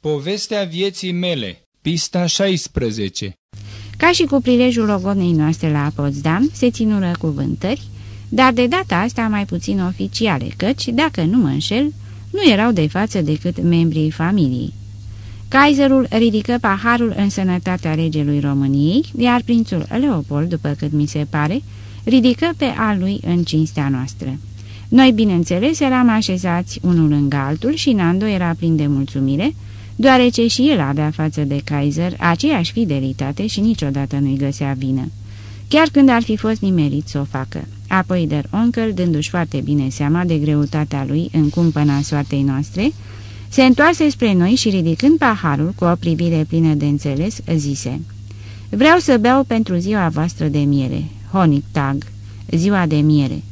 Povestea vieții mele, pista 16 Ca și cu prilejul logodnei noastre la Potsdam, se ținură cuvântări, dar de data asta mai puțin oficiale, căci, dacă nu mă înșel, nu erau de față decât membrii familiei. Kaiserul ridică paharul în sănătatea regelui României, iar prințul Leopold, după cât mi se pare, ridică pe al lui în cinstea noastră. Noi, bineînțeles, eram așezați unul lângă altul și Nando era plin de mulțumire, deoarece și el avea față de Kaiser aceeași fidelitate și niciodată nu-i găsea vină, chiar când ar fi fost nimerit să o facă. Apoi der Onkel, dându-și foarte bine seama de greutatea lui în cumpăna soartei noastre, se întoarse spre noi și ridicând paharul cu o privire plină de înțeles, zise Vreau să beau pentru ziua voastră de miere, Honic Tag, ziua de miere.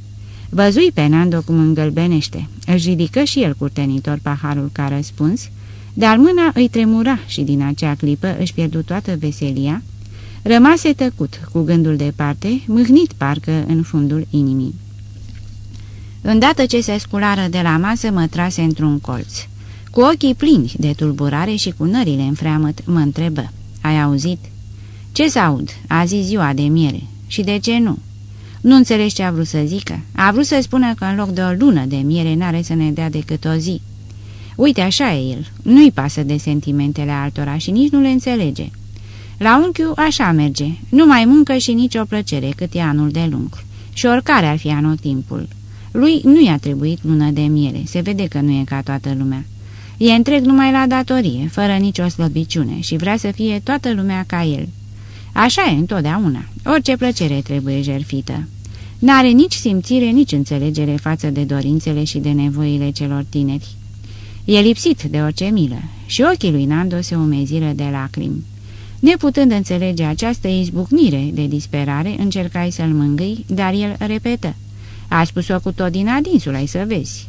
Văzui pe Nando cum îngălbenește. Își ridică și el curtenitor paharul ca răspuns, dar mâna îi tremura și din acea clipă își pierdu toată veselia, rămase tăcut, cu gândul departe, mâhnit parcă în fundul inimii. Îndată ce se sculară de la masă, mă trase într-un colț. Cu ochii plini de tulburare și cu nările în freamăt, mă întrebă. Ai auzit?" Ce să aud? Azi ziua de miere. Și de ce nu?" Nu înțelegi ce a vrut să zică? A vrut să spună că în loc de o lună de miere n-are să ne dea decât o zi." Uite, așa e el. Nu-i pasă de sentimentele altora și nici nu le înțelege. La unchiul așa merge. Nu mai muncă și nicio plăcere cât e anul de lung. Și oricare ar fi anotimpul. Lui nu i-a trebuit lună de miere. Se vede că nu e ca toată lumea. E întreg numai la datorie, fără nicio slăbiciune și vrea să fie toată lumea ca el. Așa e întotdeauna. Orice plăcere trebuie jerfită. N-are nici simțire, nici înțelegere față de dorințele și de nevoile celor tineri. E lipsit de orice milă și ochii lui Nando se umeziră de lacrimi. Neputând înțelege această izbucnire de disperare, încercai să-l mângâi, dar el repetă. A spus-o cu tot din adinsul, ai să vezi.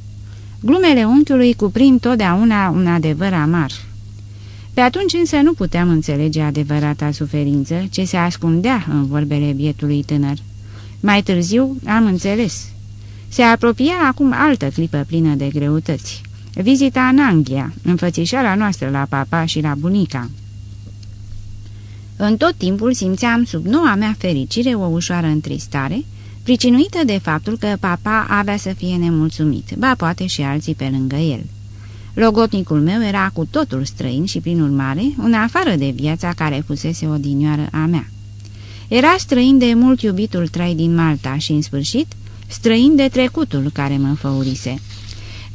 Glumele unchiului cuprind totdeauna un adevăr amar. Pe atunci însă nu puteam înțelege adevărata suferință ce se ascundea în vorbele bietului tânăr. Mai târziu am înțeles. Se apropia acum altă clipă plină de greutăți. Vizita în Anglia, înfățișarea noastră la papa și la bunica. În tot timpul simțeam sub noua mea fericire o ușoară întristare, pricinuită de faptul că papa avea să fie nemulțumit, ba poate și alții pe lângă el. Logotnicul meu era cu totul străin și, prin urmare, în afară de viața care fusese odinioară a mea. Era străin de mult iubitul trai din Malta și, în sfârșit, străin de trecutul care mă făurise.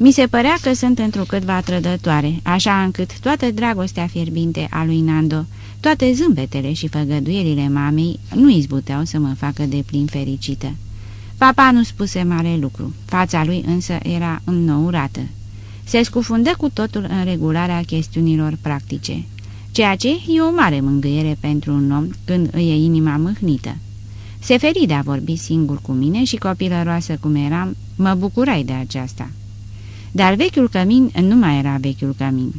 Mi se părea că sunt întrucâtva trădătoare, așa încât toată dragostea fierbinte a lui Nando, toate zâmbetele și făgăduierile mamei nu izbuteau să mă facă de plin fericită. Papa nu spuse mare lucru, fața lui însă era înnourată. Se scufundă cu totul în regularea chestiunilor practice, ceea ce e o mare mângâiere pentru un om când îi e inima mâhnită. Se feri de a vorbi singur cu mine și copilăroasă cum eram, mă bucurai de aceasta. Dar vechiul cămin nu mai era vechiul cămin.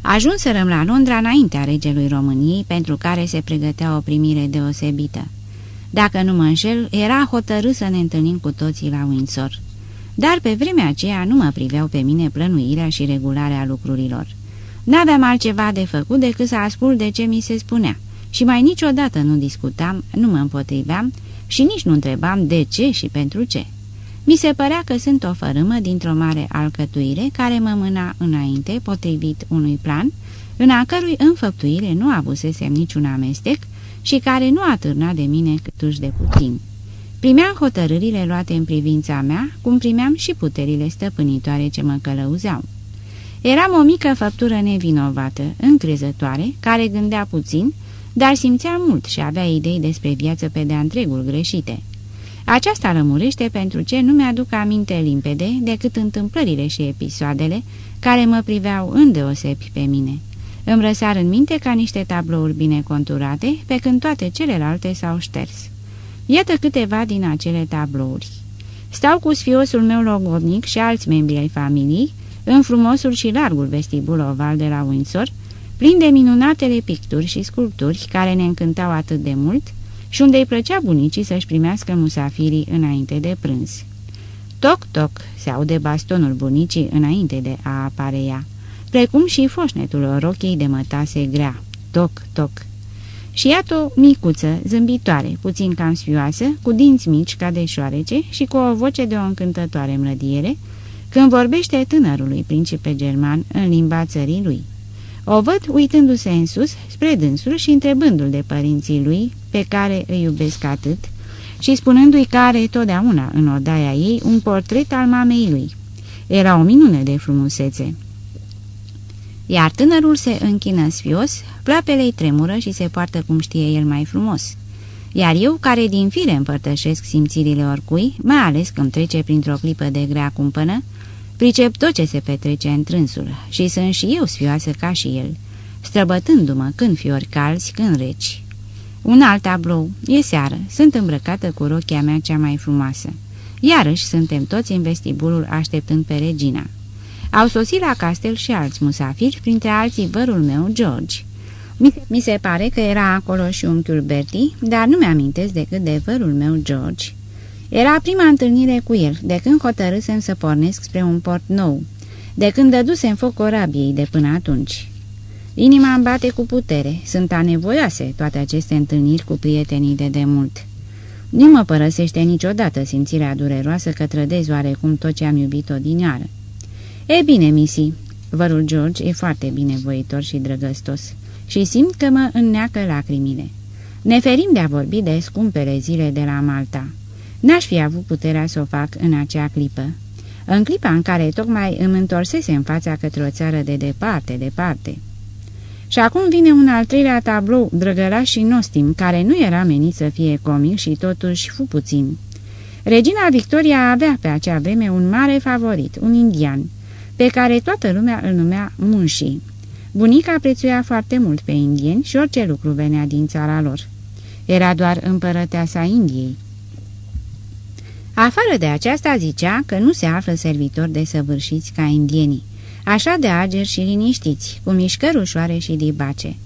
Ajunserăm la Londra înaintea regelui României, pentru care se pregătea o primire deosebită. Dacă nu mă înșel, era hotărât să ne întâlnim cu toții la Windsor. Dar pe vremea aceea nu mă priveau pe mine plănuirea și regularea lucrurilor. N-aveam altceva de făcut decât să ascult de ce mi se spunea și mai niciodată nu discutam, nu mă împotriveam și nici nu întrebam de ce și pentru ce. Mi se părea că sunt o fărâmă dintr-o mare alcătuire care mă mâna înainte, potrivit unui plan, în a cărui înfăptuire nu avusesem niciun amestec și care nu atârna de mine câtuși de puțin. Primeam hotărârile luate în privința mea, cum primeam și puterile stăpânitoare ce mă călăuzeau. Eram o mică făptură nevinovată, încrezătoare, care gândea puțin, dar simțea mult și avea idei despre viață pe de-a întregul greșite. Aceasta rămurește pentru ce nu mi-aduc aminte limpede decât întâmplările și episoadele care mă priveau îndeosebi pe mine. Îmi răsar în minte ca niște tablouri bine conturate, pe când toate celelalte s-au șters. Iată câteva din acele tablouri. Stau cu sfiosul meu logodnic și alți membri ai familiei, în frumosul și largul vestibul oval de la Windsor, plin de minunatele picturi și sculpturi care ne încântau atât de mult, și unde îi plăcea bunicii să-și primească musafirii înainte de prânz. Toc, toc, se aude bastonul bunicii înainte de a apare ea. precum și foșnetul rochei de mătase grea. Toc, toc. Și iată micuță, zâmbitoare, puțin cam sfioasă, cu dinți mici ca de șoarece și cu o voce de o încântătoare mlădiere, când vorbește tânărului principe german în limba țării lui. O văd uitându-se în sus, spre dânsul și întrebându-l de părinții lui, pe care îi iubesc atât, și spunându-i că are totdeauna în odaia ei un portret al mamei lui. Era o minune de frumusețe. Iar tânărul se închină sfios, ploapele-i tremură și se poartă cum știe el mai frumos. Iar eu, care din fire împărtășesc simțirile oricui, mai ales când trece printr-o clipă de grea cumpănă, pricep tot ce se petrece în trânsul și sunt și eu sfioasă ca și el, străbătându-mă când fiori calzi, când reci. Un alt tablou. E seară. Sunt îmbrăcată cu rochia mea cea mai frumoasă. Iarăși suntem toți în vestibulul așteptând pe regina. Au sosit la castel și alți musafiri, printre alții vărul meu, George. Mi se, mi se pare că era acolo și unchiul Bertie, dar nu mi-amintesc decât de vărul meu, George. Era prima întâlnire cu el, de când hotărâsem să pornesc spre un port nou, de când dădusem foc corabiei de până atunci. Inima îmi bate cu putere, sunt anevoioase toate aceste întâlniri cu prietenii de demult. Nu mă părăsește niciodată simțirea dureroasă că trădez oarecum tot ce am iubit odinioară. E bine, misi, vărul George e foarte binevoitor și drăgăstos și simt că mă înneacă lacrimile. Ne ferim de a vorbi de scumpele zile de la Malta. N-aș fi avut puterea să o fac în acea clipă. În clipa în care tocmai îmi întorsese în fața către o țară de departe, departe. Și acum vine un al treilea tablou, drăgălaș și nostim, care nu era menit să fie comic și totuși fu puțin. Regina Victoria avea pe acea vreme un mare favorit, un indian, pe care toată lumea îl numea Munshi. Bunica prețuia foarte mult pe indieni și orice lucru venea din țara lor. Era doar împărăteasa Indiei. Afară de aceasta zicea că nu se află servitori de săvârșiți ca indienii, așa de ageri și liniștiți, cu mișcări ușoare și dibace.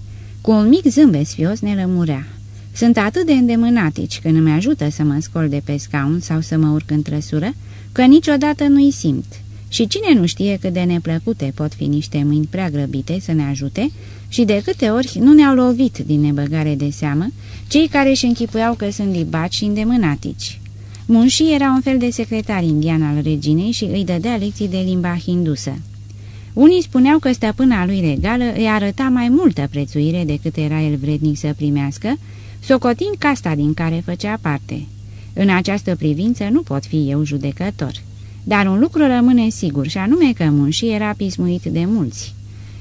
Cu un mic zâmbet sfios ne lămurea. Sunt atât de îndemânatici când îmi ajută să mă scol de pe scaun sau să mă urc în trăsură, că niciodată nu-i simt. Și cine nu știe cât de neplăcute pot fi niște mâini prea grăbite să ne ajute și de câte ori nu ne-au lovit din nebăgare de seamă cei care își închipuiau că sunt dibaci și îndemânatici. Munshi era un fel de secretar indian al reginei și îi dădea lecții de limba hindusă. Unii spuneau că stăpâna lui regală îi arăta mai multă prețuire decât era el vrednic să primească, socotind casta din care făcea parte. În această privință nu pot fi eu judecător. Dar un lucru rămâne sigur și anume că Munshi era pismuit de mulți.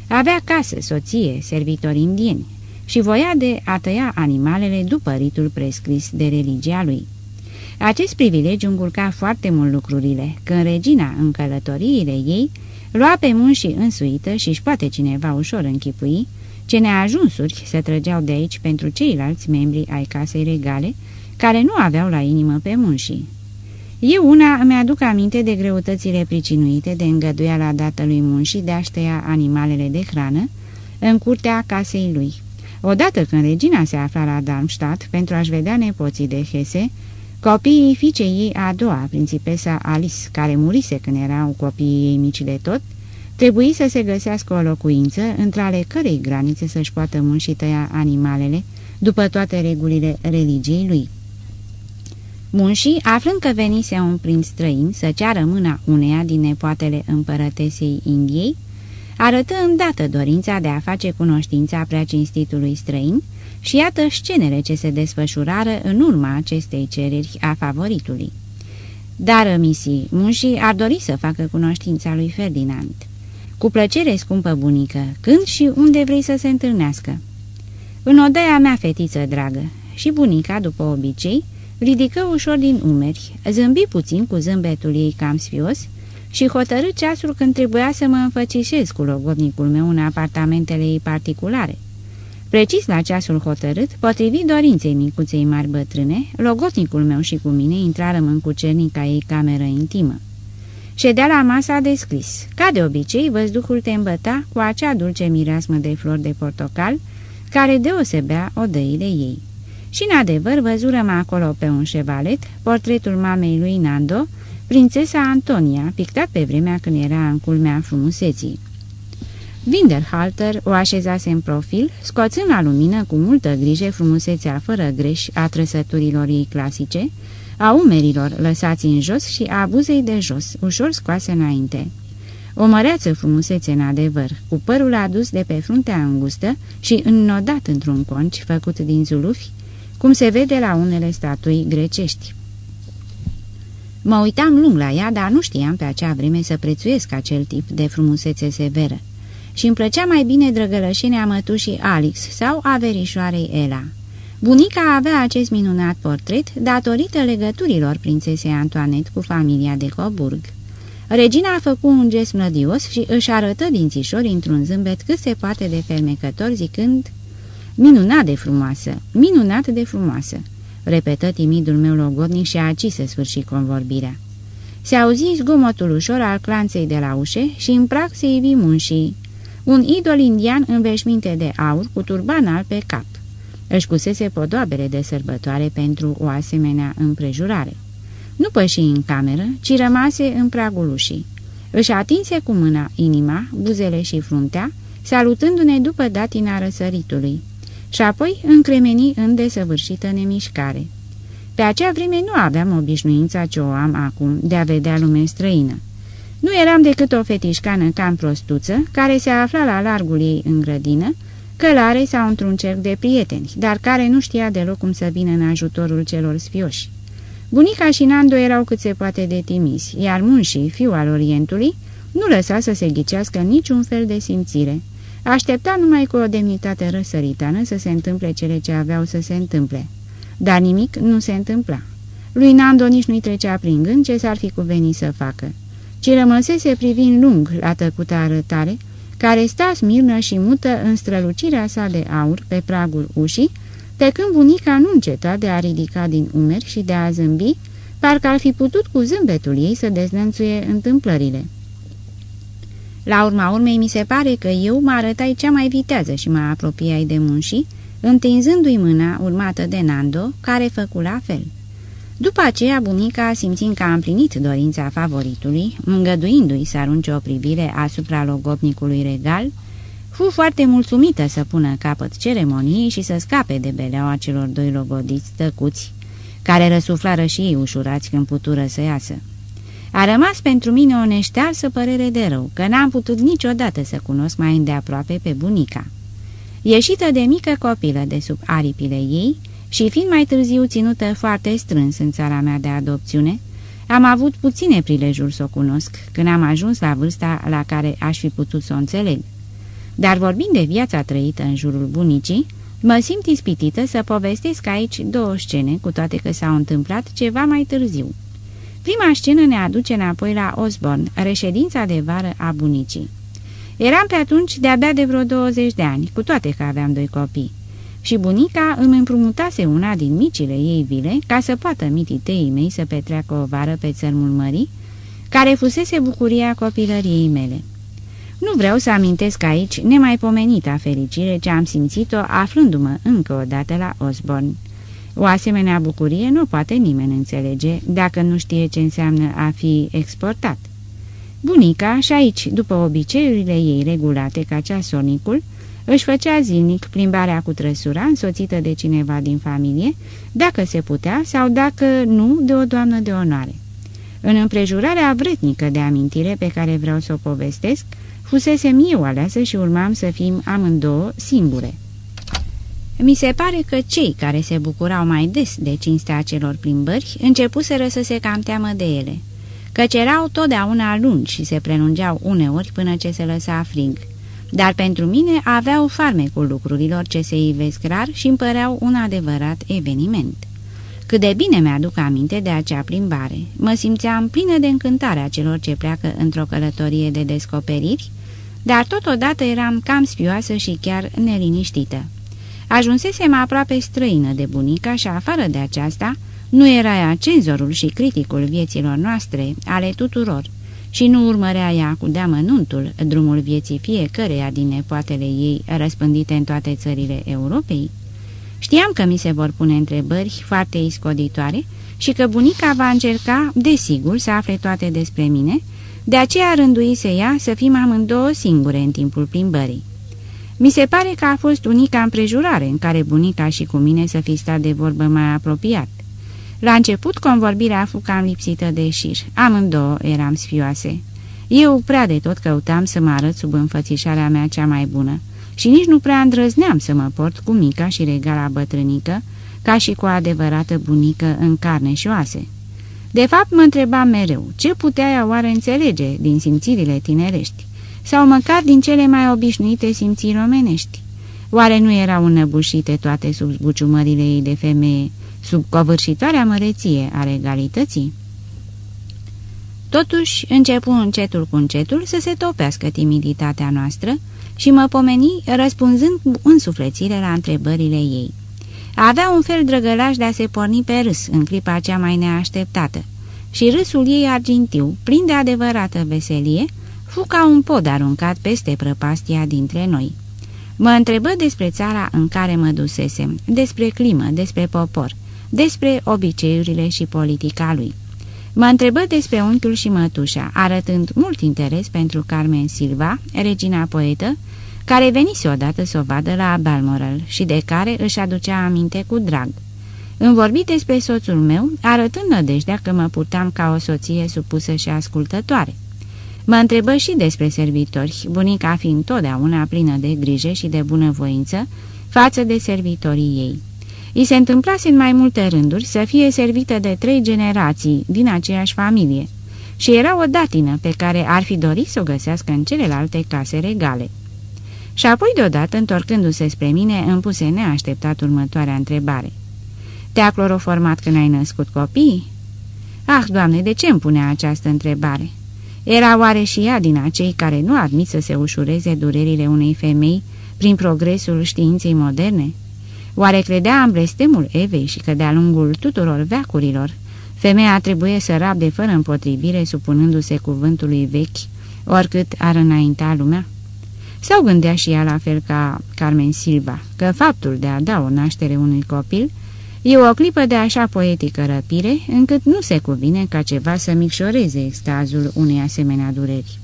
Avea casă, soție, servitori indieni și voia de a tăia animalele după ritul prescris de religia lui. Acest privilegiu încurca foarte mult lucrurile, când regina, în călătoriile ei, lua pe munși însuită și își poate cineva ușor închipui ce neajunsuri se trăgeau de aici pentru ceilalți membri ai casei regale, care nu aveau la inimă pe munșii. Eu una îmi aduc aminte de greutățile pricinuite de îngăduiala dată lui Munși de a ștăia animalele de hrană în curtea casei lui. Odată când regina se afla la Darmstadt pentru a-și vedea nepoții de Hese, Copiii fiicei ei a doua, principesa Alice, care murise când erau copiii ei mici de tot, trebuie să se găsească o locuință între ale cărei granițe să-și poată munși tăia animalele, după toate regulile religiei lui. Munșii, aflând că venise un prinț străin să ceară mâna uneia din nepoatele împărătesei Indiei, arătă îndată dorința de a face cunoștința prea cinstitului străin și iată scenele ce se desfășurară în urma acestei cereri a favoritului. Dar misii Munșii ar dori să facă cunoștința lui Ferdinand. Cu plăcere, scumpă bunică, când și unde vrei să se întâlnească? În odaia mea, fetiță dragă, și bunica, după obicei, ridică ușor din umeri, zâmbi puțin cu zâmbetul ei cam sfios și hotărâ ceasul când trebuia să mă înfățișez cu logodnicul meu în apartamentele ei particulare. Precis la ceasul hotărât, potrivit dorinței micuței mari bătrâne, logotnicul meu și cu mine intrarăm în cucernica ei cameră intimă. Ședea la masa descris. Ca de obicei, văzduhul te îmbăta cu acea dulce mireasmă de flori de portocal, care deosebea odăile ei. Și în adevăr văzurăm acolo pe un șevalet portretul mamei lui Nando, prințesa Antonia, pictat pe vremea când era în culmea frumuseții. Winterhalter o așezase în profil, scoțând la lumină cu multă grijă frumusețea fără greș a trăsăturilor ei clasice, a umerilor lăsați în jos și a buzei de jos, ușor scoase înainte. O măreață frumusețe în adevăr, cu părul adus de pe fruntea îngustă și înnodat într-un conci făcut din zulufi, cum se vede la unele statui grecești. Mă uitam lung la ea, dar nu știam pe acea vreme să prețuiesc acel tip de frumusețe severă. Și îmi plăcea mai bine drăgălășenia mătușii Alex sau a verișoarei Ela. Bunica avea acest minunat portret datorită legăturilor prințesei Antoanet cu familia de Coburg. Regina a făcut un gest mlădios și își arătă dințișori într-un zâmbet cât se poate de fermecător zicând Minunat de frumoasă, minunat de frumoasă, repetă timidul meu logodnic și aci se sfârși convorbirea. Se auzi zgomotul ușor al clanței de la ușe și în prag se ivi munșii. Un idol indian în veșminte de aur cu turban alb pe cap. Își pusese podoabele de sărbătoare pentru o asemenea împrejurare. Nu păși în cameră, ci rămase în pragul ușii. Își atinse cu mâna inima, buzele și fruntea, salutându-ne după datina răsăritului, și apoi încremeni în desăvârșită nemișcare. Pe acea vreme nu aveam obișnuința ce o am acum de a vedea lume străină. Nu eram decât o fetișcană cam prostuță, care se afla la largul ei în grădină, călare sau într-un cerc de prieteni, dar care nu știa deloc cum să vină în ajutorul celor sfioși. Bunica și Nando erau cât se poate de timizi, iar Munșii, fiul al Orientului, nu lăsa să se ghicească niciun fel de simțire. Aștepta numai cu o demnitate răsăritană să se întâmple cele ce aveau să se întâmple. Dar nimic nu se întâmpla. Lui Nando nici nu-i trecea prin gând ce s-ar fi cuvenit să facă, ci rămăsese privind lung la tăcuta arătare, care sta smirnă și mută în strălucirea sa de aur pe pragul ușii, pe când bunica nu înceta de a ridica din umeri și de a zâmbi, parcă ar fi putut cu zâmbetul ei să deznănțuie întâmplările. La urma urmei mi se pare că eu mă arătai cea mai vitează și mă apropiai de munșii, întinzându-i mâna urmată de Nando, care făcu la fel. După aceea, bunica, simțind că a împlinit dorința favoritului, îngăduindu-i să arunce o privire asupra logopnicului regal, fu foarte mulțumită să pună capăt ceremoniei și să scape de beleaua celor doi logodiți tăcuți, care răsuflară și ei ușurați când putură să iasă. A rămas pentru mine o neștearsă părere de rău, că n-am putut niciodată să cunosc mai îndeaproape pe bunica. Ieșită de mică copilă de sub aripile ei și fiind mai târziu ținută foarte strâns în țara mea de adopțiune, am avut puține prilejuri să o cunosc când am ajuns la vârsta la care aș fi putut să o înțeleg. Dar vorbind de viața trăită în jurul bunicii, mă simt ispitită să povestesc aici două scene, cu toate că s-au întâmplat ceva mai târziu. Prima scenă ne aduce înapoi la Osborne, reședința de vară a bunicii. Eram pe atunci de-abia de vreo 20 de ani, cu toate că aveam doi copii. Și bunica îmi împrumutase una din micile ei vile ca să poată mititeii mei să petreacă o vară pe țărmul mării, care fusese bucuria copilăriei mele. Nu vreau să amintesc aici nemaipomenita fericire ce am simțit-o aflându-mă încă o dată la Osborne. O asemenea bucurie nu poate nimeni înțelege dacă nu știe ce înseamnă a fi exportat. Bunica, și aici, după obiceiurile ei regulate ca ceasornicul, își făcea zilnic plimbarea cu trăsura însoțită de cineva din familie, dacă se putea sau dacă nu, de o doamnă de onoare. În împrejurarea vretnică de amintire pe care vreau să o povestesc, fusesem eu aleasă și urmam să fim amândouă singure. Mi se pare că cei care se bucurau mai des de cinstea celor plimbări începuseră să se cam teamă de ele, căci erau totdeauna lungi și se prelungeau uneori până ce se lăsa frig. Dar pentru mine aveau farmecul lucrurilor ce se ivesc rar și îmi păreau un adevărat eveniment. Cât de bine mi-aduc aminte de acea plimbare. Mă simțeam plină de încântare a celor ce pleacă într-o călătorie de descoperiri, dar totodată eram cam spioasă și chiar neliniștită. Ajunsesem aproape străină de bunica și afară de aceasta, nu era ea cenzorul și criticul vieților noastre, ale tuturor, și nu urmărea ea cu deamănuntul drumul vieții fiecăreia din nepoatele ei răspândite în toate țările Europei? Știam că mi se vor pune întrebări foarte iscoditoare și că bunica va încerca, desigur, să afle toate despre mine, De aceea rânduise ea să fim amândouă singure în timpul plimbării. Mi se pare că a fost unica împrejurare în care bunica și cu mine să fi stat de vorbă mai apropiat. La început, convorbirea a fost cam lipsită de șir. Amândouă eram sfioase. Eu prea de tot căutam să mă arăt sub înfățișarea mea cea mai bună și nici nu prea îndrăzneam să mă port cu mica și regala bătrânică, ca și cu o adevărată bunică în carne și oase. De fapt, mă întrebam mereu, ce putea ea oare înțelege din simțirile tinerești, sau măcar din cele mai obișnuite simțiri omenești? Oare nu erau înnăbușite toate sub zbuciumările ei de femeie, sub covârșitoarea măreție a regalității? Totuși, începu încetul cu încetul să se topească timiditatea noastră și mă pomeni răspunzând cu însuflețire la întrebările ei. Avea un fel drăgălaș de a se porni pe râs în clipa cea mai neașteptată și râsul ei argintiu, plin de adevărată veselie, fu ca un pod aruncat peste prăpastia dintre noi. Mă întrebă despre țara în care mă dusesem, despre climă, despre popor, despre obiceiurile și politica lui. Mă întrebă despre unchiul și mătușa, arătând mult interes pentru Carmen Silva, regina poetă, care venise odată să o vadă la Balmoral și de care își aducea aminte cu drag. Îmi vorbi despre soțul meu, arătând nădejdea că mă purtam ca o soție supusă și ascultătoare. Mă întrebă și despre servitori, bunica fiind totdeauna plină de grijă și de bunăvoință față de servitorii ei. I se întâmplase în mai multe rânduri să fie servită de trei generații din aceeași familie și era o datină pe care ar fi dorit să o găsească în celelalte case regale. Și apoi deodată, întorcându-se spre mine, îmi puse neașteptat următoarea întrebare. Te-a cloroformat când ai născut copii?" Ah, Doamne, de ce îmi punea această întrebare? Era oare și ea din acei care nu admit să se ușureze durerile unei femei prin progresul științei moderne? Oare credea în blestemul Evei și că de-a lungul tuturor veacurilor femeia trebuie să rabde fără împotrivire supunându-se cuvântului vechi, oricât ar înainta lumea? Sau gândea și ea la fel ca Carmen Silva, că faptul de a da o naștere unui copil e o clipă de așa poetică răpire, încât nu se cuvine ca ceva să micșoreze extazul unei asemenea dureri.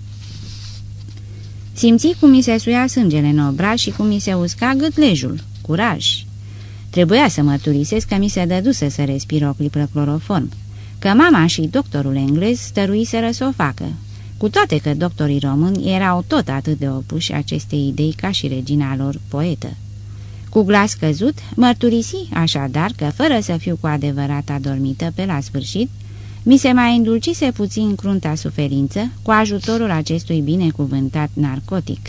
Simți cum mi se suia sângele în obraz și cum mi se usca gâtlejul. Curaj! Trebuia să mărturisesc că mi se dăduse să respir o clipă cloroform, că mama și doctorul englez stăruiseră să o facă, cu toate că doctorii români erau tot atât de opuși acestei idei ca și regina lor poetă. Cu glas căzut, mărturisi așadar că, fără să fiu cu adevărat adormită pe la sfârșit, mi se mai îndulcise puțin crunta suferință cu ajutorul acestui binecuvântat narcotic.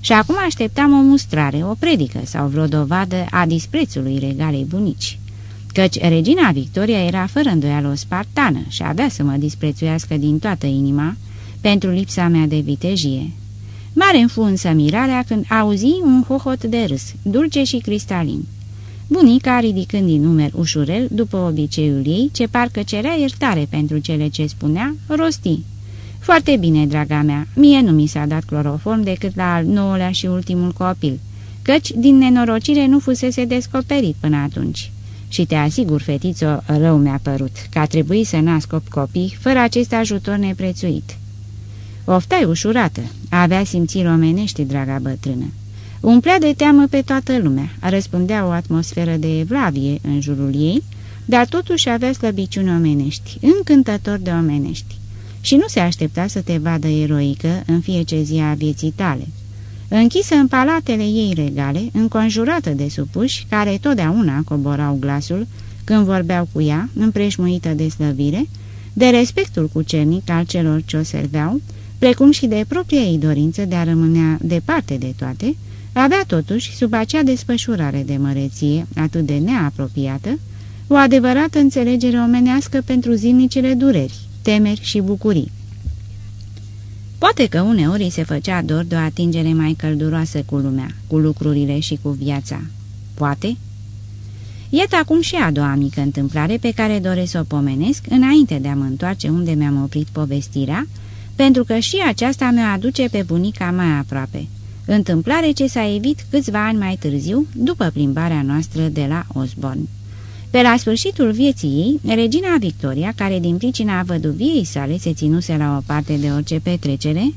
Și acum așteptam o mustrare, o predică sau vreo dovadă a disprețului regalei bunici. Căci regina Victoria era fără îndoială o spartană și avea să mă disprețuiască din toată inima pentru lipsa mea de vitejie. Mare îmi fu însă mirarea când auzi un hohot de râs, dulce și cristalin. Bunica, ridicând din numer ușurel, după obiceiul ei, ce parcă cerea iertare pentru cele ce spunea, rosti. Foarte bine, draga mea, mie nu mi s-a dat cloroform decât la al nouălea și ultimul copil, căci din nenorocire nu fusese descoperit până atunci. Și te asigur, fetițo, rău mi-a părut, că a trebuit să nasc copii fără acest ajutor neprețuit. Oftai ușurată, avea simțiri omenești, draga bătrână. Umplea de teamă pe toată lumea, răspundea o atmosferă de evlavie în jurul ei, dar totuși avea slăbiciuni omenești, încântător de omenești. Și nu se aștepta să te vadă eroică în fiecare zi a vieții tale. Închisă în palatele ei regale, înconjurată de supuși, care totdeauna coborau glasul când vorbeau cu ea, împreșmuită de slăvire, de respectul cucernic al celor ce o serveau, precum și de propria ei dorință de a rămânea departe de toate, avea totuși, sub acea desfășurare de măreție atât de neapropiată, o adevărată înțelegere omenească pentru zilnicele dureri, temeri și bucurii. Poate că uneori îi se făcea dor de o atingere mai călduroasă cu lumea, cu lucrurile și cu viața. Poate? Iată acum și a doua mică întâmplare pe care doresc să o pomenesc înainte de a mă întoarce unde mi-am oprit povestirea, pentru că și aceasta mi-o aduce pe bunica mai aproape. Întâmplare ce s-a evit câțiva ani mai târziu, după plimbarea noastră de la Osborne. Pe la sfârșitul vieții ei, regina Victoria, care din pricina văduviei sale se ținuse la o parte de orice petrecere,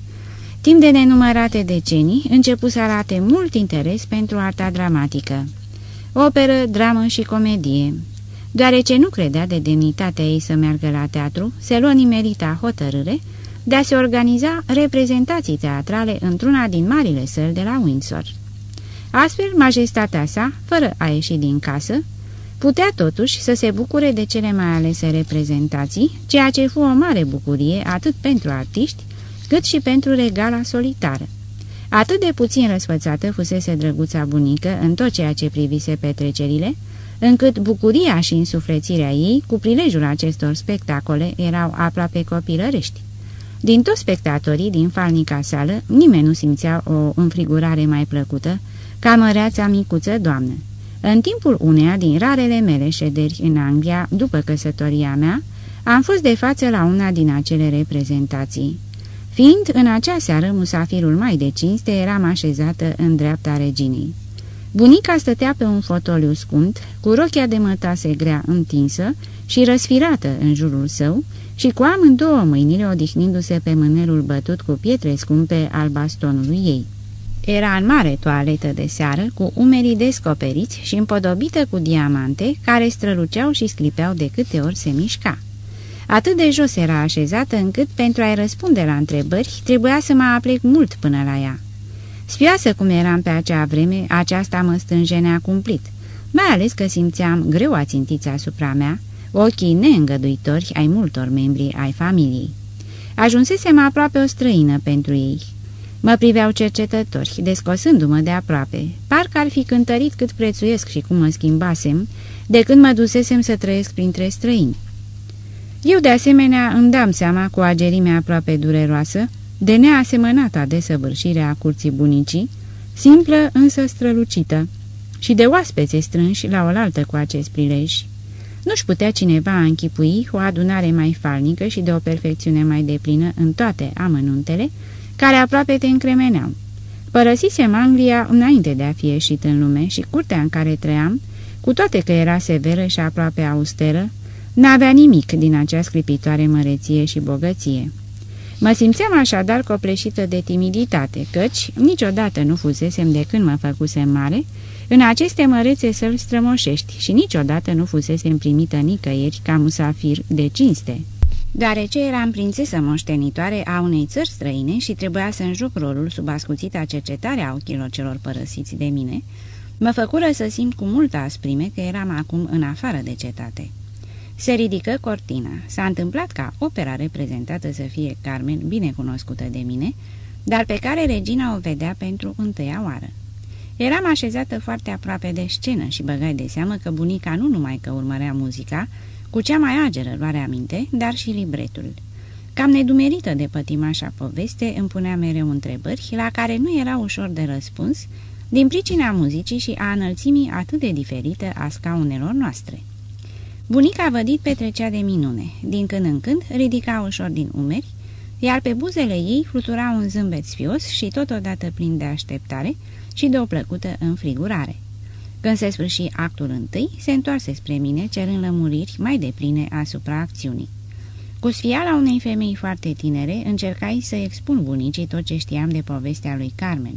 timp de nenumărate decenii, începu să arate mult interes pentru arta dramatică. Operă, dramă și comedie. Deoarece nu credea de demnitatea ei să meargă la teatru, se luă nimerita hotărâre de a se organiza reprezentații teatrale într-una din marile săli de la Windsor. Astfel, majestatea sa, fără a ieși din casă, putea totuși să se bucure de cele mai alese reprezentații, ceea ce fu o mare bucurie atât pentru artiști, cât și pentru regala solitară. Atât de puțin răsfățată fusese drăguța bunică în tot ceea ce privise petrecerile, încât bucuria și insuflețirea ei cu prilejul acestor spectacole erau aproape copilărești. Din toți spectatorii din falnica sală, nimeni nu simțea o înfrigurare mai plăcută ca măreața micuță doamnă. În timpul uneia din rarele mele șederi în Anglia, după căsătoria mea, am fost de față la una din acele reprezentații. Fiind în acea seară musafirul mai de cinste, eram așezată în dreapta reginei. Bunica stătea pe un fotoliu scund, cu rochia de mătase grea întinsă și răsfirată în jurul său și cu amândouă mâinile odihnindu-se pe mânerul bătut cu pietre scumpe al bastonului ei. Era în mare toaletă de seară, cu umerii descoperiți și împodobită cu diamante, care străluceau și sclipeau de câte ori se mișca. Atât de jos era așezată încât, pentru a-i răspunde la întrebări, trebuia să mă aplec mult până la ea. Spioasă cum eram pe acea vreme, aceasta mă stânjenea cumplit, mai ales că simțeam greu ațintiți asupra mea, ochii neîngăduitori ai multor membri ai familiei. Ajunsesem aproape o străină pentru ei. Mă priveau cercetători, descosându-mă de aproape. Parcă ar fi cântărit cât prețuiesc și cum mă schimbasem, de când mă dusesem să trăiesc printre străini. Eu, de asemenea, îmi dam seama cu agerimea aproape dureroasă de neasemănata desăvârșire a curții bunicii, simplă însă strălucită, și de oaspețe strânși la oaltă cu acest prilej. Nu-și putea cineva închipui o adunare mai falnică și de o perfecțiune mai deplină în toate amănuntele, care aproape te încremeneau. Părăsisem Anglia înainte de a fi ieșit în lume și curtea în care trăiam, cu toate că era severă și aproape austeră, n-avea nimic din acea scripitoare măreție și bogăție. Mă simțeam așadar copleșită de timiditate, căci niciodată nu fusesem de când mă făcusem mare în aceste mărețe să-l strămoșești și niciodată nu fusesem primită nicăieri ca musafir de cinste. Deoarece eram prințesă moștenitoare a unei țări străine și trebuia să-mi juc rolul sub ascuțita cercetare a ochilor celor părăsiți de mine, mă făcură să simt cu multă asprime că eram acum în afară de cetate. Se ridică cortina. S-a întâmplat ca opera reprezentată să fie Carmen, bine cunoscută de mine, dar pe care regina o vedea pentru întâia oară. Eram așezată foarte aproape de scenă și băgai de seamă că bunica nu numai că urmărea muzica, cu cea mai ageră luare aminte, dar și libretul. Cam nedumerită de pătimașa poveste, îmi punea mereu întrebări la care nu era ușor de răspuns, din pricina muzicii și a înălțimii atât de diferite a scaunelor noastre. Bunica vădit petrecea de minune. Din când în când ridica ușor din umeri, iar pe buzele ei flutura un zâmbet sfios și totodată plin de așteptare și de o plăcută înfrigurare. Când se sfârși actul întâi, se întoarse spre mine, cerând lămuriri mai depline asupra acțiunii. Cu sfiala unei femei foarte tinere, încercai să expun bunicii tot ce știam de povestea lui Carmen.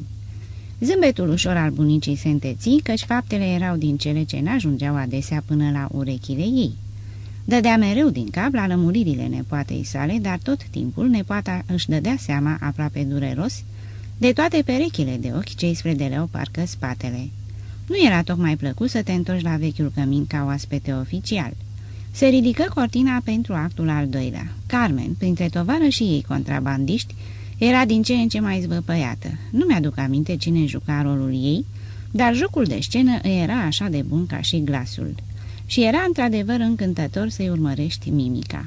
Zâmbetul ușor al bunicii se înteți, căci faptele erau din cele ce n-ajungeau adesea până la urechile ei. Dădea mereu din cap la lămuririle nepoatei sale, dar tot timpul nepoata își dădea seama, aproape dureros, de toate perechile de ochi ce îi spredeleau parcă spatele. Nu era tocmai plăcut să te întorci la vechiul cămin ca oaspete oficial. Se ridică cortina pentru actul al doilea. Carmen, printre tovară și ei contrabandiști, era din ce în ce mai zvăpăiată. Nu mi-aduc aminte cine juca rolul ei, dar jocul de scenă îi era așa de bun ca și glasul. Și era într-adevăr încântător să-i urmărești mimica.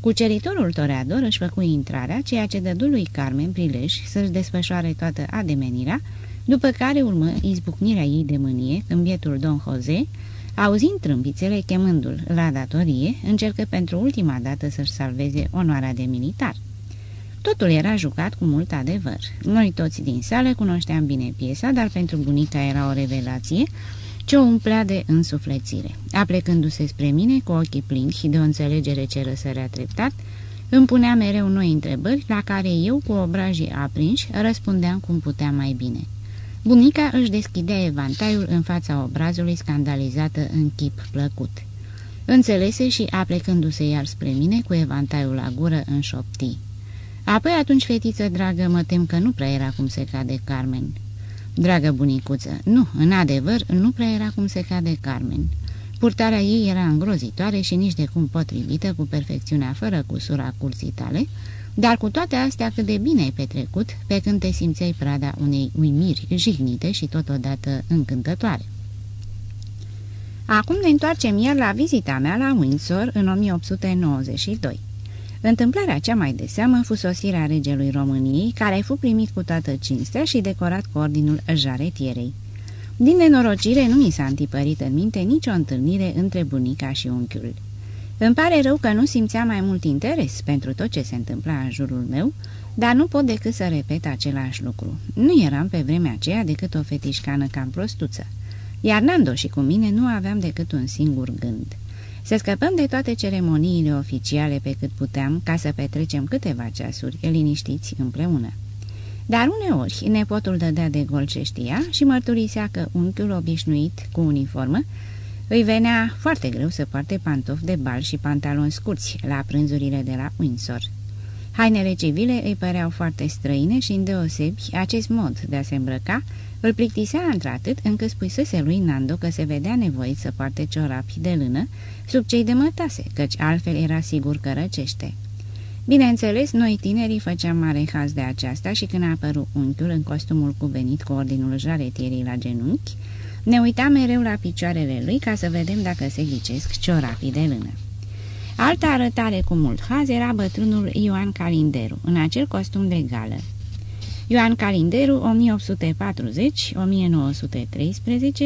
Cuceritorul toreador își făcu intrarea, ceea ce dădu lui Carmen prilej să-și desfășoare toată ademenirea, după care urmă izbucnirea ei de mânie când bietul Don Jose, auzind trâmbițele chemându-l la datorie, încercă pentru ultima dată să-și salveze onoarea de militar. Totul era jucat cu mult adevăr. Noi toți din sală cunoșteam bine piesa, dar pentru bunica era o revelație, ce o umplea de însuflețire. Aplecându-se spre mine, cu ochii plini de o înțelegere ce răsărea treptat, îmi punea mereu noi întrebări, la care eu, cu obrajii aprinși, răspundeam cum puteam mai bine. Bunica își deschidea evantaiul în fața obrazului scandalizată în chip plăcut. Înțelese și, aplecându-se iar spre mine, cu evantaiul la gură, în șoptii. Apoi atunci, fetiță dragă, mă tem că nu prea era cum se cade Carmen. Dragă bunicuță, nu, în adevăr, nu prea era cum se cade Carmen. Purtarea ei era îngrozitoare și nici de cum potrivită cu perfecțiunea fără cusura curții tale, dar cu toate astea cât de bine ai petrecut pe când te simțeai prada unei uimiri jignite și totodată încântătoare. Acum ne întoarcem iar la vizita mea la Windsor în 1892. Întâmplarea cea mai de seamă fu sosirea regelui României, care fu primit cu toată cinstea și decorat cu ordinul jaretierei. Din nenorocire nu mi s-a întipărit în minte nicio întâlnire între bunica și unchiul. Îmi pare rău că nu simțeam mai mult interes pentru tot ce se întâmpla în jurul meu, dar nu pot decât să repet același lucru. Nu eram pe vremea aceea decât o fetișcană cam prostuță, iar Nando și cu mine nu aveam decât un singur gând. Să scăpăm de toate ceremoniile oficiale pe cât puteam ca să petrecem câteva ceasuri liniștiți împreună. Dar uneori nepotul dădea de gol ce știa și mărturisea că unchiul obișnuit cu uniformă îi venea foarte greu să poarte pantofi de bal și pantaloni scurți la prânzurile de la Windsor. Hainele civile îi păreau foarte străine și îndeosebi acest mod de a se îmbrăca îl plictisea într-atât încât spusese lui Nando că se vedea nevoit să poarte ciorapi de lână sub cei de mătase, căci altfel era sigur că răcește. Bineînțeles, noi tinerii făceam mare haz de aceasta și când a apărut unchiul în costumul cuvenit cu ordinul jaretierii la genunchi, ne uitam mereu la picioarele lui ca să vedem dacă se ghicesc ciorapii de lână. Alta arătare cu mult haz era bătrânul Ioan Calinderu, în acel costum de gală. Ioan Calinderu,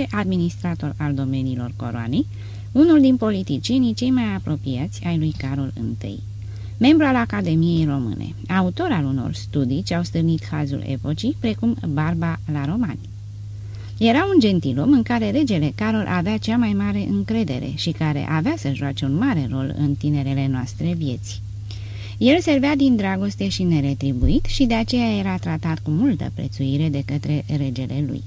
1840-1913, administrator al domeniilor coroanei, unul din politicienii cei mai apropiați ai lui Carol I. Membru al Academiei Române, autor al unor studii ce au stârnit hazul epocii, precum Barba la Romani. Era un gentilom în care regele Carol avea cea mai mare încredere și care avea să joace un mare rol în tinerele noastre vieți. El servea din dragoste și neretribuit și de aceea era tratat cu multă prețuire de către regele lui.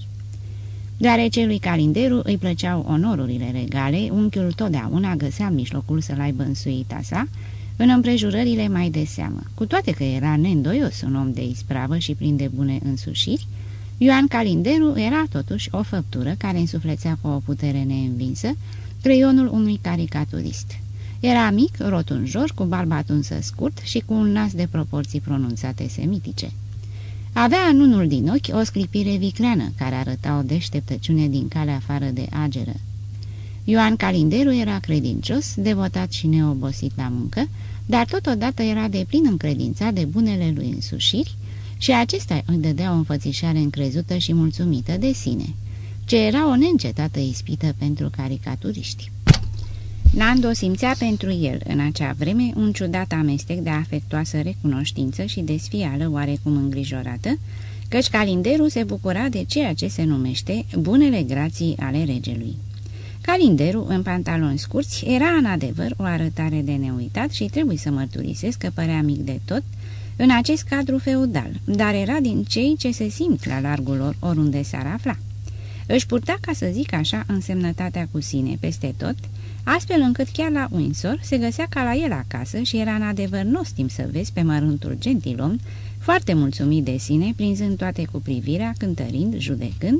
Deoarece lui Calinderu îi plăceau onorurile regale, unchiul totdeauna găsea mijlocul să-l aibă în suita sa, în împrejurările mai de seamă. Cu toate că era neîndoios un om de ispravă și plin de bune însușiri, Ioan Calinderu era totuși o făptură care însuflețea cu o putere neînvinsă creionul unui caricaturist. Era mic, rotunjor, cu barba atunsă scurt și cu un nas de proporții pronunțate semitice. Avea în unul din ochi o sclipire vicleană, care arăta o deșteptăciune din calea afară de ageră. Ioan Calinderu era credincios, devotat și neobosit la muncă, dar totodată era de plin încredințat de bunele lui însușiri și acesta îi dădea o înfățișare încrezută și mulțumită de sine, ce era o neîncetată ispită pentru caricaturiști. Nando simțea pentru el în acea vreme un ciudat amestec de afectoasă recunoștință și de sfială oarecum îngrijorată, căci Calinderu se bucura de ceea ce se numește bunele grații ale regelui. Calinderu, în pantaloni scurți, era în adevăr o arătare de neuitat și trebuie să mărturisesc că părea mic de tot în acest cadru feudal, dar era din cei ce se simt la largul lor oriunde s-ar afla. Își purta, ca să zic așa, însemnătatea cu sine peste tot, astfel încât chiar la Windsor se găsea ca la el acasă și era în adevăr nostim să vezi pe măruntul gentilom, foarte mulțumit de sine, prinzând toate cu privirea, cântărind, judecând,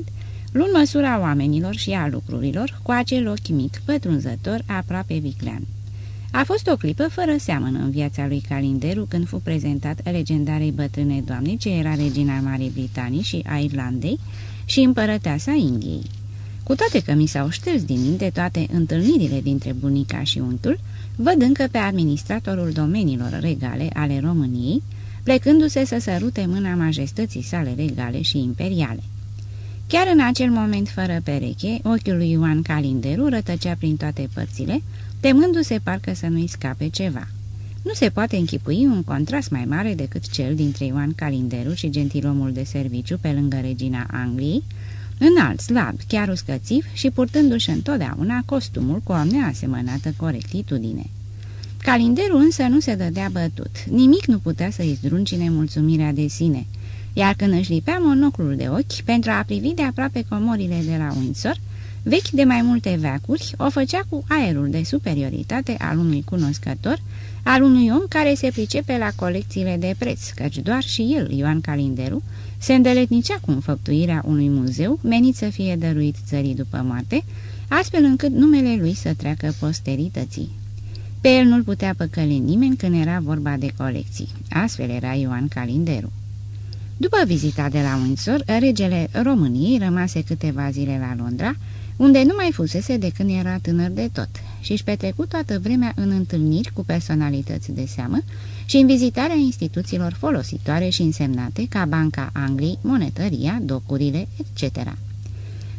luând măsura oamenilor și a lucrurilor cu acel ochi mic, pătrunzător, aproape viclean. A fost o clipă fără seamănă în viața lui Calinderu când fu prezentat legendarei bătrâne doamne ce era regina Marii Britanii și a Irlandei și împărăteasa Indiei. Cu toate că mi s-au șters din minte toate întâlnirile dintre bunica și untul, văd încă pe administratorul domeniilor regale ale României, plecându-se să sărute mâna majestății sale regale și imperiale. Chiar în acel moment fără pereche, ochiul lui Ioan Calinderu rătăcea prin toate părțile, temându-se parcă să nu-i scape ceva. Nu se poate închipui un contrast mai mare decât cel dintre Ioan Calinderu și gentilomul de serviciu pe lângă regina Angliei, înalt, slab, chiar uscățiv și purtându-și întotdeauna costumul cu o neasemănată corectitudine. Calinderul însă nu se dădea bătut, nimic nu putea să-i zdruncine mulțumirea de sine, iar când își lipea monoclul de ochi pentru a privi de aproape comorile de la Windsor, vechi de mai multe veacuri, o făcea cu aerul de superioritate al unui cunoscător, al unui om care se pricepe la colecțiile de preț, căci doar și el, Ioan Calinderu, se îndeletnicea cu înfăptuirea unui muzeu menit să fie dăruit țării după moarte, astfel încât numele lui să treacă posterității. Pe el nu-l putea păcăli nimeni când era vorba de colecții. Astfel era Ioan Calinderu. După vizita de la Windsor, regele României rămase câteva zile la Londra, unde nu mai fusese de când era tânăr de tot și își petrecut toată vremea în întâlniri cu personalități de seamă și în vizitarea instituțiilor folositoare și însemnate ca Banca Angliei, monetăria, docurile, etc.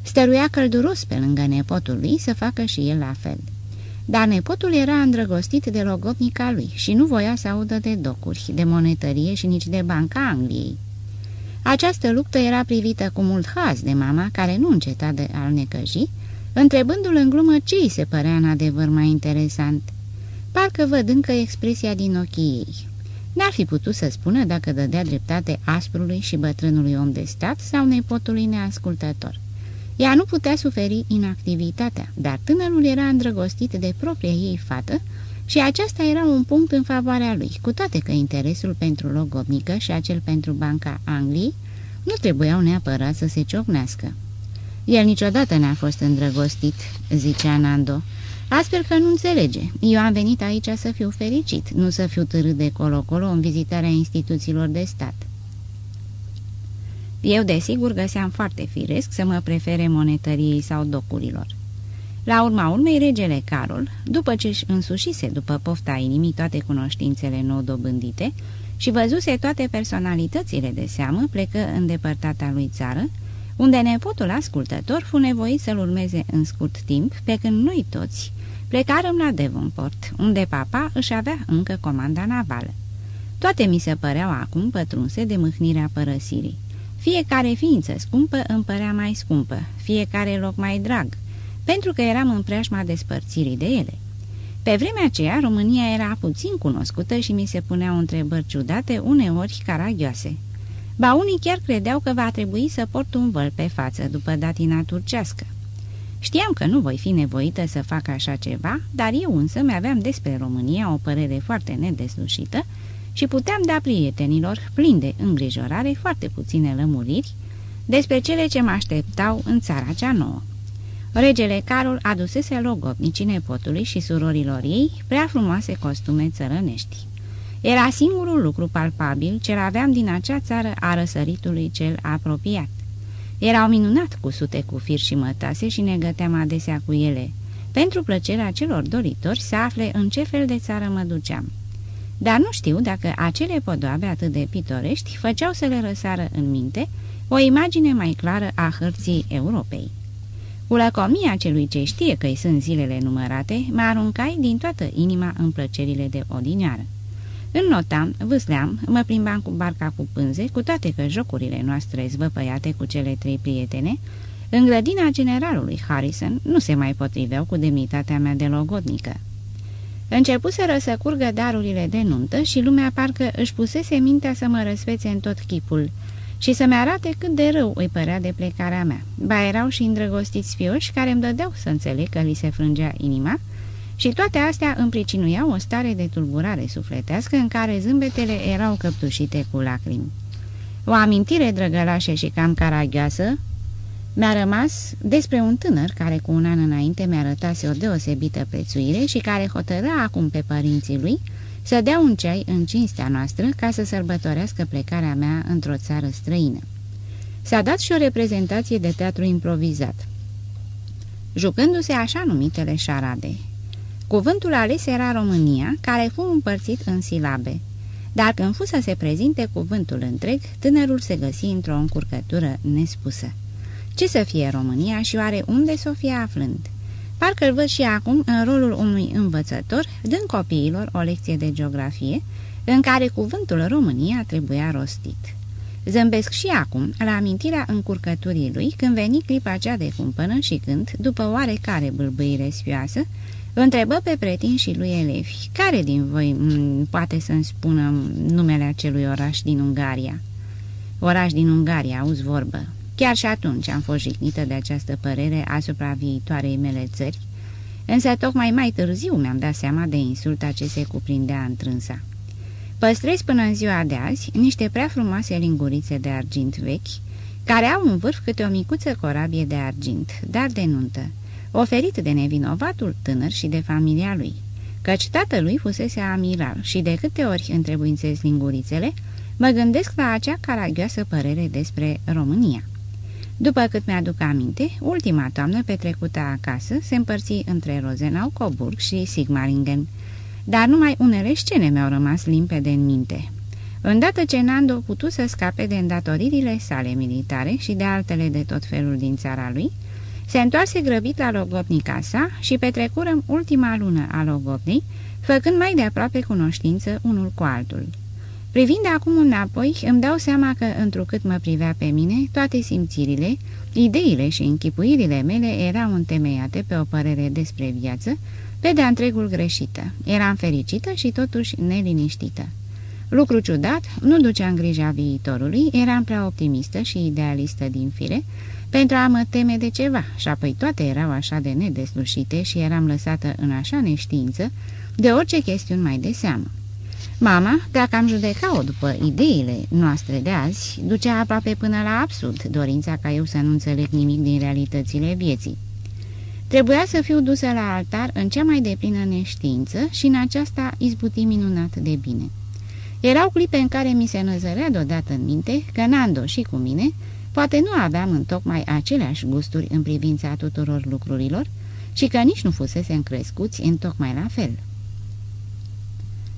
Stăruia călduros pe lângă nepotul lui să facă și el la fel. Dar nepotul era îndrăgostit de logotnica lui și nu voia să audă de docuri, de monetărie și nici de Banca Angliei. Această luptă era privită cu mult haz de mama, care nu înceta de al necăji, întrebându-l în glumă ce îi se părea în adevăr mai interesant. Parcă văd încă expresia din ochii ei. N-ar fi putut să spună dacă dădea dreptate asprului și bătrânului om de stat sau nepotului neascultător. Ea nu putea suferi inactivitatea, dar tânărul era îndrăgostit de propria ei fată și aceasta era un punct în favoarea lui, cu toate că interesul pentru logodnică și acel pentru Banca Angliei nu trebuiau neapărat să se ciocnească. El niciodată n-a fost îndrăgostit, zicea Nando. Astfel că nu înțelege. Eu am venit aici să fiu fericit, nu să fiu târât de colo-colo în vizitarea instituțiilor de stat. Eu, desigur, găseam foarte firesc să mă prefere monetăriei sau docurilor. La urma urmei, regele Carol, după ce își însușise după pofta inimii toate cunoștințele nou dobândite și văzuse toate personalitățile de seamă, plecă în depărtata lui țară, unde nepotul ascultător fu nevoit să-l urmeze în scurt timp, pe când noi toți plecarăm la Devonport, unde papa își avea încă comanda navală. Toate mi se păreau acum pătrunse de mâhnirea părăsirii. Fiecare ființă scumpă îmi părea mai scumpă, fiecare loc mai drag, pentru că eram în preajma despărțirii de ele. Pe vremea aceea, România era puțin cunoscută și mi se puneau întrebări ciudate, uneori caragioase. Ba unii chiar credeau că va trebui să port un văl pe față după datina turcească. Știam că nu voi fi nevoită să fac așa ceva, dar eu însă mi-aveam despre România o părere foarte nedeslușită și puteam da prietenilor, plini de îngrijorare, foarte puține lămuriri despre cele ce mă așteptau în țara cea nouă. Regele Carol adusese logotnicii nepotului și surorilor ei prea frumoase costume țărănești. Era singurul lucru palpabil ce aveam din acea țară a răsăritului cel apropiat. Erau minunat cusute cu fir și mătase și ne găteam adesea cu ele, pentru plăcerea celor doritori să afle în ce fel de țară mă duceam. Dar nu știu dacă acele podoabe atât de pitorești făceau să le răsară în minte o imagine mai clară a hărții Europei. Cu lăcomia celui ce știe că îi sunt zilele numărate, mă aruncai din toată inima în plăcerile de odineară. Înnotam, vâsleam, mă plimbam cu barca cu pânze, cu toate că jocurile noastre zvăpăiate cu cele trei prietene, în grădina generalului Harrison nu se mai potriveau cu demnitatea mea de logodnică. Începuseră să curgă darurile de nuntă și lumea parcă își pusese mintea să mă răsfețe în tot chipul și să-mi arate cât de rău îi părea de plecarea mea. Ba erau și îndrăgostiți fioși care îmi dădeau să înțeleg că li se frângea inima și toate astea împricinuiau o stare de tulburare sufletească în care zâmbetele erau căptușite cu lacrimi. O amintire drăgălașă și cam caragioasă mi-a rămas despre un tânăr care cu un an înainte mi-a arătase o deosebită prețuire și care hotărâa acum pe părinții lui să dea un ceai în cinstea noastră ca să sărbătorească plecarea mea într-o țară străină. S-a dat și o reprezentație de teatru improvizat, jucându-se așa numitele șarade. Cuvântul ales era România, care fu împărțit în silabe. Dar când fu să se prezinte cuvântul întreg, tânărul se găsi într-o încurcătură nespusă. Ce să fie România și oare unde să o fie aflând? Parcă-l văd și acum în rolul unui învățător, dând copiilor o lecție de geografie, în care cuvântul România trebuia rostit. Zâmbesc și acum la amintirea încurcăturii lui când veni clipa cea de cumpănă și când, după oarecare bâlbâire sfioasă, întrebă pe pretin și lui elevi, care din voi poate să-mi spună numele acelui oraș din Ungaria? Oraș din Ungaria, auzi vorbă. Chiar și atunci am fost jignită de această părere asupra viitoarei mele țări, însă tocmai mai târziu mi-am dat seama de insulta ce se cuprindea întrânsa. Păstrez până în ziua de azi niște prea frumoase lingurițe de argint vechi, care au în vârf câte o micuță corabie de argint, dar de nuntă, oferit de nevinovatul tânăr și de familia lui, căci tatălui fusese amiral și de câte ori întrebuințez lingurițele, mă gândesc la acea caragioasă părere despre România. După cât mi-aduc aminte, ultima toamnă petrecută acasă se împărți între Rozenau, Coburg și Sigmaringen, dar numai unele scene mi-au rămas limpede în minte. Îndată ce Nando putu să scape de îndatoririle sale militare și de altele de tot felul din țara lui, se întoarse grăbit la logotnica sa și petrecurăm ultima lună a logotnei, făcând mai de aproape cunoștință unul cu altul. Privind acum înapoi, îmi dau seama că, întrucât mă privea pe mine, toate simțirile, ideile și închipuirile mele erau întemeiate pe o părere despre viață, pe de-a întregul greșită. Eram fericită și totuși neliniștită. Lucru ciudat, nu ducea în grija viitorului, eram prea optimistă și idealistă din fire, pentru a mă teme de ceva și apoi toate erau așa de nedeslușite și eram lăsată în așa neștiință de orice chestiuni mai de seamă. Mama, dacă am judeca-o după ideile noastre de azi, ducea aproape până la absurd dorința ca eu să nu înțeleg nimic din realitățile vieții. Trebuia să fiu dusă la altar în cea mai deplină neștiință și în aceasta izbuti minunat de bine. Erau clipe în care mi se năzărea deodată în minte că Nando și cu mine poate nu aveam în tocmai aceleași gusturi în privința tuturor lucrurilor și că nici nu fusese încrescuți în tocmai la fel.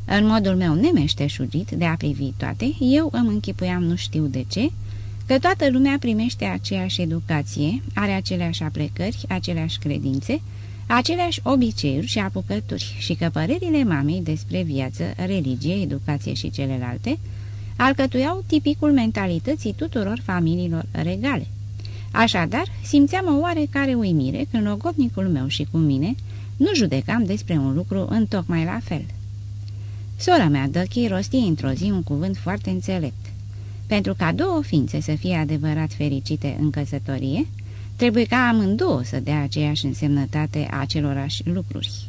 În modul meu nemeșteșugit de a privi toate, eu îmi închipuiam nu știu de ce, că toată lumea primește aceeași educație, are aceleași aplecări, aceleași credințe, aceleași obiceiuri și apucături și că părerile mamei despre viață, religie, educație și celelalte alcătuiau tipicul mentalității tuturor familiilor regale. Așadar, simțeam o oarecare uimire când logodnicul meu și cu mine nu judecam despre un lucru în tocmai la fel. Sora mea, Dăchi, rosti într-o zi un cuvânt foarte înțelept. Pentru ca două ființe să fie adevărat fericite în căsătorie, trebuie ca amândouă să dea aceeași însemnătate a acelorași lucruri.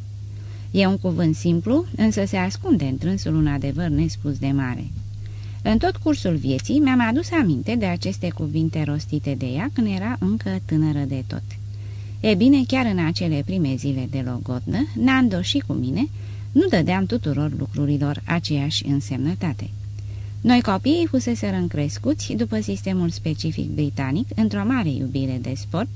E un cuvânt simplu, însă se ascunde întrânsul un adevăr nespus de mare. În tot cursul vieții mi-am adus aminte de aceste cuvinte rostite de ea când era încă tânără de tot. E bine, chiar în acele prime zile de logodnă, Nando și cu mine, nu dădeam tuturor lucrurilor aceeași însemnătate. Noi copiii fuseseră încrescuți după sistemul specific britanic într-o mare iubire de sport,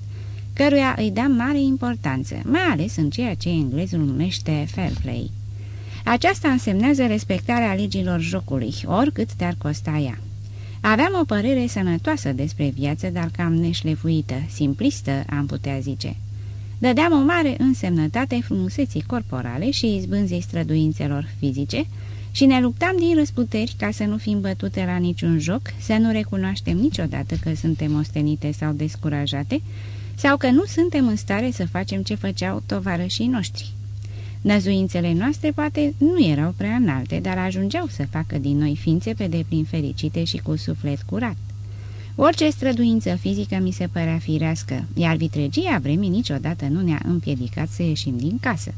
căruia îi dam mare importanță, mai ales în ceea ce englezul numește fair play. Aceasta însemnează respectarea legilor jocului, oricât te-ar costa ea. Aveam o părere sănătoasă despre viață, dar cam neșlefuită, simplistă, am putea zice. Dădeam o mare însemnătate frumuseții corporale și izbânzii străduințelor fizice, și ne luptam din răsputeri ca să nu fim bătute la niciun joc, să nu recunoaștem niciodată că suntem ostenite sau descurajate, sau că nu suntem în stare să facem ce făceau tovarășii noștri. Năzuințele noastre poate nu erau prea înalte, dar ajungeau să facă din noi ființe pe deplin fericite și cu suflet curat. Orice străduință fizică mi se părea firească, iar vitregia vremii niciodată nu ne-a împiedicat să ieșim din casă.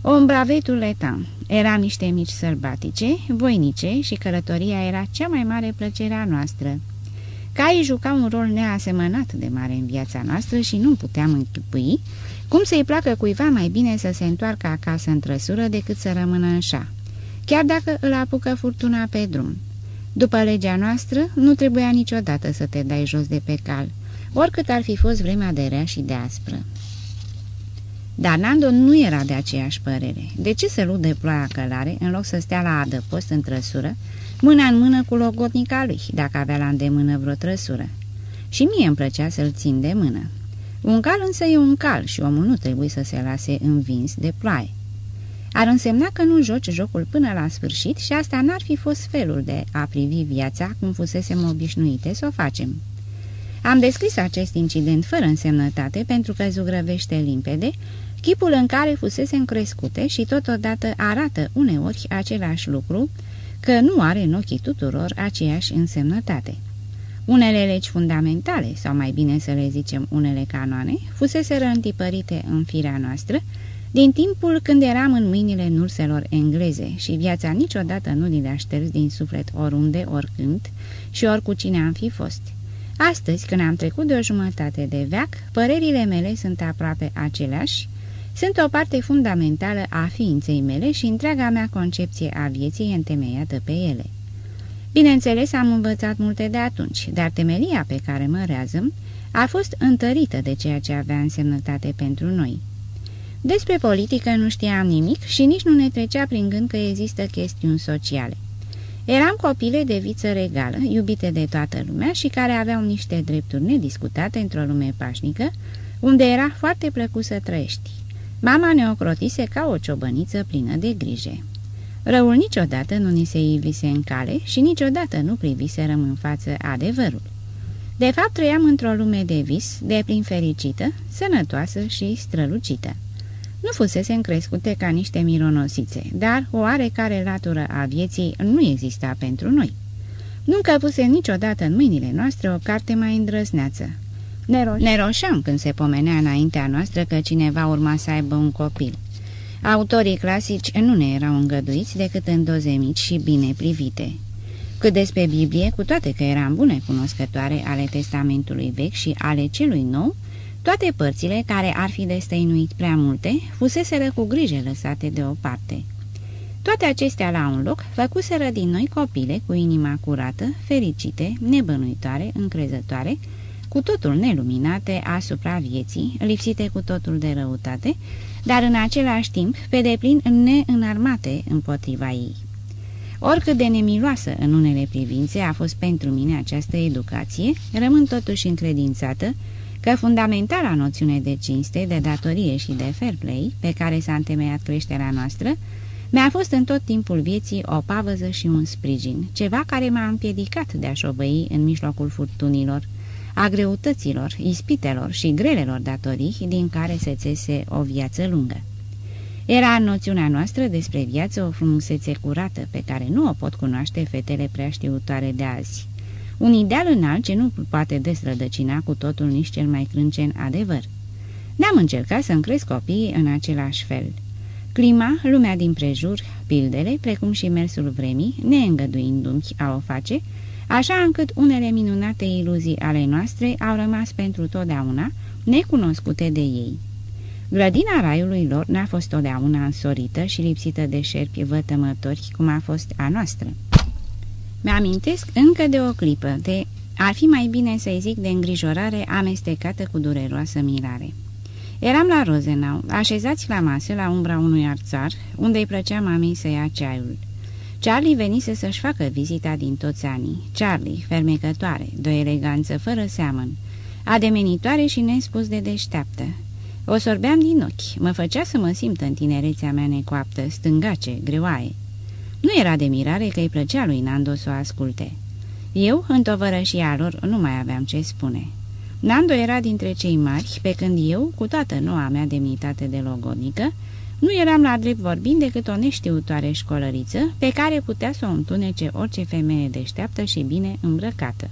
Ombravetul letan. Eram niște mici sălbatice, voinice și călătoria era cea mai mare plăcere a noastră. Caii jucau un rol neasemănat de mare în viața noastră și nu puteam închipui cum să-i placă cuiva mai bine să se întoarcă acasă în trăsură decât să rămână în șa, chiar dacă îl apucă furtuna pe drum. După legea noastră, nu trebuia niciodată să te dai jos de pe cal, oricât ar fi fost vremea de rea și de aspră. Dar Nando nu era de aceeași părere. De ce să lude ploaia călare în loc să stea la adăpost în trăsură, mâna în mână cu logotnica lui, dacă avea la îndemână vreo trăsură? Și mie îmi plăcea să-l țin de mână. Un cal însă e un cal și omul nu trebuie să se lase învins de ploaie. Ar însemna că nu joci jocul până la sfârșit și asta n-ar fi fost felul de a privi viața cum fusesem obișnuite să o facem. Am descris acest incident fără însemnătate pentru că zugrăvește limpede chipul în care fusese crescute și totodată arată uneori același lucru, că nu are în ochii tuturor aceeași însemnătate. Unele legi fundamentale, sau mai bine să le zicem unele canoane, fusese întipărite în firea noastră, din timpul când eram în mâinile nurselor engleze și viața niciodată nu li le-a șters din suflet oriunde, oricând și ori cu cine am fi fost. Astăzi, când am trecut de o jumătate de veac, părerile mele sunt aproape aceleași, sunt o parte fundamentală a ființei mele și întreaga mea concepție a vieții întemeiată pe ele. Bineînțeles, am învățat multe de atunci, dar temelia pe care mă reazăm a fost întărită de ceea ce avea însemnătate pentru noi. Despre politică nu știam nimic și nici nu ne trecea prin gând că există chestiuni sociale. Eram copile de viță regală, iubite de toată lumea și care aveau niște drepturi nediscutate într-o lume pașnică, unde era foarte plăcut să trăiești. Mama ne ocrotise ca o ciobăniță plină de grijă. Răul niciodată nu ni se ivise în cale și niciodată nu priviserăm în față adevărul. De fapt, trăiam într-o lume de vis, de plin fericită, sănătoasă și strălucită. Nu fusese crescute ca niște mironosițe, dar o oarecare latură a vieții nu exista pentru noi. Nu încăpuse niciodată în mâinile noastre o carte mai îndrăzneață. Nero ne roșeam când se pomenea înaintea noastră că cineva urma să aibă un copil. Autorii clasici nu ne erau îngăduiți decât în doze mici și bine privite. Cât despre Biblie, cu toate că eram bune cunoscătoare ale Testamentului Vechi și ale celui nou, toate părțile care ar fi destăinuit prea multe, fuseseră cu grijă lăsate deoparte. Toate acestea la un loc făcuseră din noi copile cu inima curată, fericite, nebănuitoare, încrezătoare, cu totul neluminate asupra vieții, lipsite cu totul de răutate, dar în același timp pe deplin neînarmate împotriva ei. Oricât de nemiloasă în unele privințe a fost pentru mine această educație, rămân totuși încredințată că fundamentala noțiune de cinste, de datorie și de fair play, pe care s-a întemeiat creșterea noastră, mi-a fost în tot timpul vieții o pavăză și un sprijin, ceva care m-a împiedicat de a șovăi în mijlocul furtunilor, a greutăților, ispitelor și grelelor datorii din care se țese o viață lungă. Era în noțiunea noastră despre viață o frumusețe curată pe care nu o pot cunoaște fetele prea știutoare de azi. Un ideal înalt ce nu poate desrădăcina cu totul nici cel mai crâncen adevăr. Ne-am încercat să-mi cresc copiii în același fel. Clima, lumea din prejur, pildele, precum și mersul vremii, neîngăduindu-mi a o face, așa încât unele minunate iluzii ale noastre au rămas pentru totdeauna necunoscute de ei. Grădina raiului lor n-a fost totdeauna însorită și lipsită de șerpi vătămători, cum a fost a noastră. Mi-amintesc încă de o clipă, de ar fi mai bine să-i zic de îngrijorare amestecată cu dureroasă mirare. Eram la Rozenau, așezați la masă la umbra unui arțar, unde îi plăcea mamei să ia ceaiul. Charlie venise să-și facă vizita din toți anii. Charlie, fermecătoare, de o eleganță fără seamăn, ademenitoare și nespus de deșteaptă. O sorbeam din ochi, mă făcea să mă simt în tinerețea mea necoaptă, stângace, greoaie. Nu era de mirare că îi plăcea lui Nando să o asculte. Eu, în tovărășia lor, nu mai aveam ce spune. Nando era dintre cei mari, pe când eu, cu toată noua mea demnitate de logodnică, nu eram la drept vorbind decât o neștiutoare școlăriță pe care putea să o întunece orice femeie deșteaptă și bine îmbrăcată.